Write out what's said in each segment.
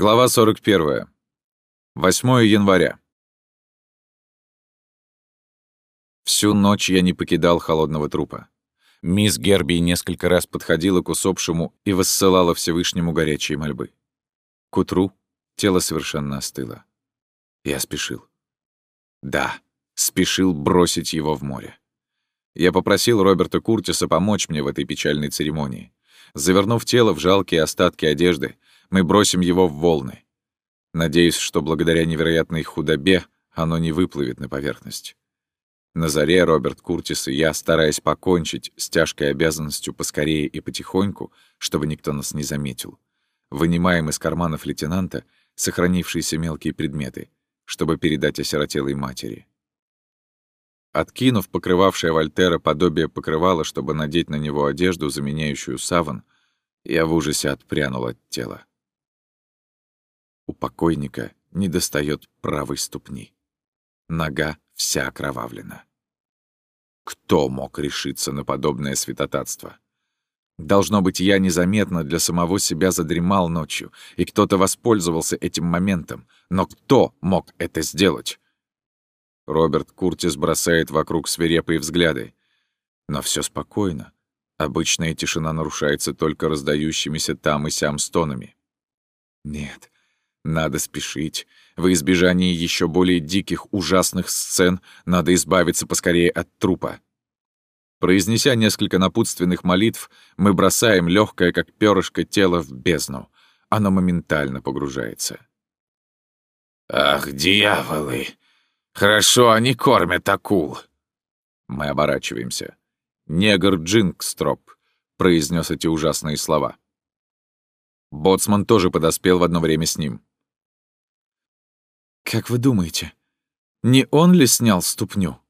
Глава 41. 8 января. Всю ночь я не покидал холодного трупа. Мисс Герби несколько раз подходила к усопшему и воссылала Всевышнему горячие мольбы. К утру тело совершенно остыло. Я спешил. Да, спешил бросить его в море. Я попросил Роберта Куртиса помочь мне в этой печальной церемонии. Завернув тело в жалкие остатки одежды, мы бросим его в волны. Надеюсь, что благодаря невероятной худобе оно не выплывет на поверхность. На заре Роберт Куртис и я, стараясь покончить с тяжкой обязанностью поскорее и потихоньку, чтобы никто нас не заметил, вынимаем из карманов лейтенанта сохранившиеся мелкие предметы, чтобы передать осиротелой матери. Откинув покрывавшее Вольтера подобие покрывала, чтобы надеть на него одежду, заменяющую саван, я в ужасе отпрянул от тела. У покойника недостает правой ступни. Нога вся окровавлена. Кто мог решиться на подобное святотатство? Должно быть, я незаметно для самого себя задремал ночью, и кто-то воспользовался этим моментом. Но кто мог это сделать? Роберт Куртис бросает вокруг свирепые взгляды. Но все спокойно. Обычная тишина нарушается только раздающимися там и сям стонами. Нет, надо спешить. Во избежание еще более диких, ужасных сцен надо избавиться поскорее от трупа. Произнеся несколько напутственных молитв, мы бросаем легкое, как перышко, тело в бездну. Оно моментально погружается. «Ах, дьяволы! Хорошо они кормят акул!» Мы оборачиваемся. «Негр Джинкстроп», — произнес эти ужасные слова. Боцман тоже подоспел в одно время с ним. «Как вы думаете, не он ли снял ступню?»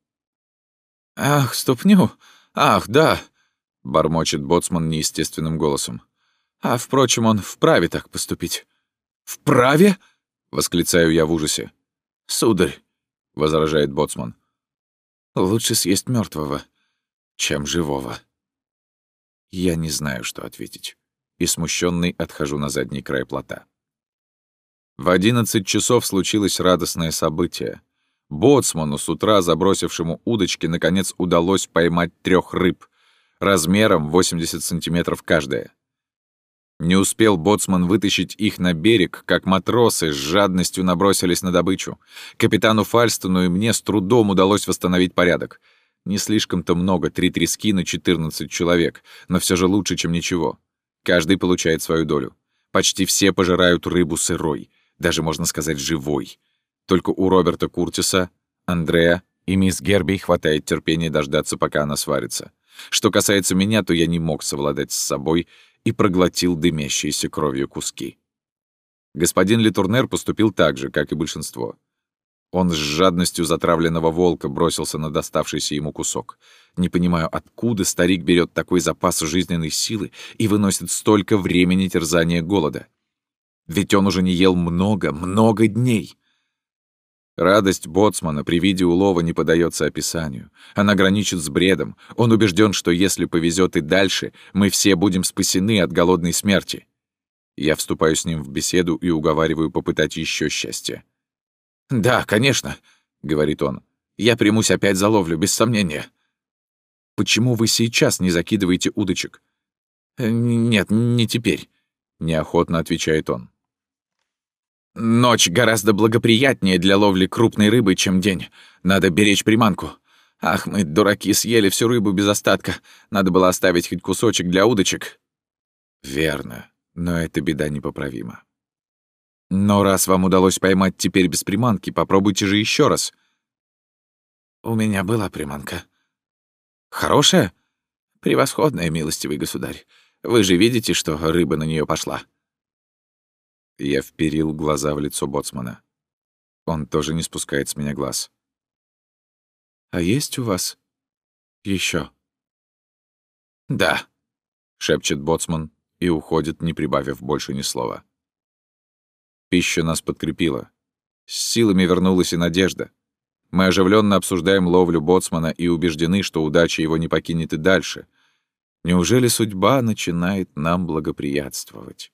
«Ах, ступню? Ах, да!» — бормочет боцман неестественным голосом. «А, впрочем, он вправе так поступить». «Вправе?» — восклицаю я в ужасе. «Сударь», — возражает боцман, — «лучше съесть мертвого, чем живого». Я не знаю, что ответить, и смущенный отхожу на задний край плота. В одиннадцать часов случилось радостное событие. Боцману, с утра забросившему удочки, наконец удалось поймать трех рыб, размером 80 сантиметров каждая. Не успел боцман вытащить их на берег, как матросы с жадностью набросились на добычу. Капитану Фальстону и мне с трудом удалось восстановить порядок. Не слишком-то много, три трески на 14 человек, но все же лучше, чем ничего. Каждый получает свою долю. Почти все пожирают рыбу сырой даже, можно сказать, живой. Только у Роберта Куртиса, Андрея и мисс Герби хватает терпения дождаться, пока она сварится. Что касается меня, то я не мог совладать с собой и проглотил дымящиеся кровью куски. Господин Литурнер поступил так же, как и большинство. Он с жадностью затравленного волка бросился на доставшийся ему кусок. Не понимаю, откуда старик берет такой запас жизненной силы и выносит столько времени терзания голода. Ведь он уже не ел много, много дней. Радость боцмана при виде улова не подается описанию. Она граничит с бредом. Он убежден, что если повезет и дальше, мы все будем спасены от голодной смерти. Я вступаю с ним в беседу и уговариваю попытать еще счастье. «Да, конечно», — говорит он. «Я примусь опять за ловлю, без сомнения». «Почему вы сейчас не закидываете удочек?» «Нет, не теперь», — неохотно отвечает он. Ночь гораздо благоприятнее для ловли крупной рыбы, чем день. Надо беречь приманку. Ах, мы, дураки, съели всю рыбу без остатка. Надо было оставить хоть кусочек для удочек. Верно, но эта беда непоправима. Но раз вам удалось поймать теперь без приманки, попробуйте же еще раз. У меня была приманка. Хорошая? Превосходная, милостивый государь. Вы же видите, что рыба на нее пошла. Я вперил глаза в лицо боцмана. Он тоже не спускает с меня глаз. «А есть у вас еще? «Да», — шепчет боцман и уходит, не прибавив больше ни слова. Пища нас подкрепила. С силами вернулась и надежда. Мы оживленно обсуждаем ловлю боцмана и убеждены, что удача его не покинет и дальше. Неужели судьба начинает нам благоприятствовать?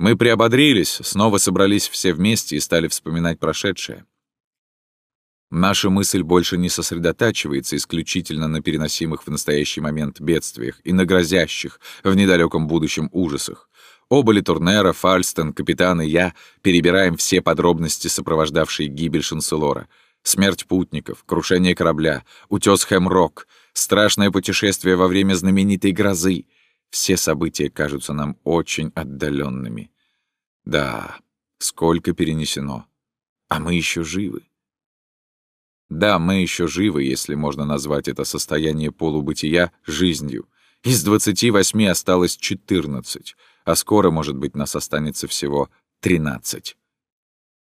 Мы приободрились, снова собрались все вместе и стали вспоминать прошедшее. Наша мысль больше не сосредотачивается исключительно на переносимых в настоящий момент бедствиях и на грозящих в недалеком будущем ужасах. Оба Литурнера, Фальстон, капитан и я перебираем все подробности, сопровождавшие гибель Шанселора. Смерть путников, крушение корабля, утес Хэмрок, страшное путешествие во время знаменитой грозы. Все события кажутся нам очень отдаленными. Да, сколько перенесено. А мы еще живы. Да, мы еще живы, если можно назвать это состояние полубытия жизнью. Из 28 осталось 14, а скоро, может быть, нас останется всего 13.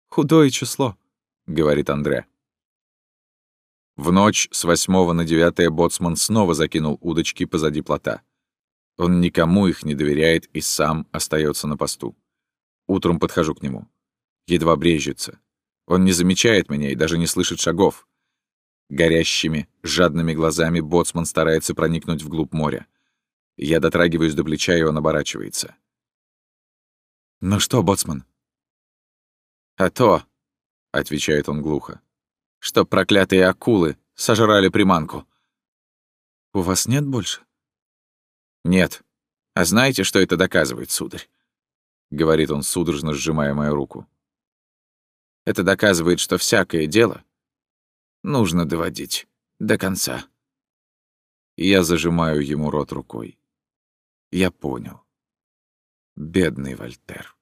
«Худое число», — говорит Андре. В ночь с 8 на 9 боцман снова закинул удочки позади плота. Он никому их не доверяет и сам остается на посту. Утром подхожу к нему. Едва брежется. Он не замечает меня и даже не слышит шагов. Горящими, жадными глазами боцман старается проникнуть вглубь моря. Я дотрагиваюсь до плеча, и он оборачивается. «Ну что, боцман?» «А то», — отвечает он глухо, — «что проклятые акулы сожрали приманку». «У вас нет больше?» «Нет. А знаете, что это доказывает, сударь?» — говорит он, судорожно сжимая мою руку. Это доказывает, что всякое дело нужно доводить до конца. Я зажимаю ему рот рукой. Я понял. Бедный Вольтер.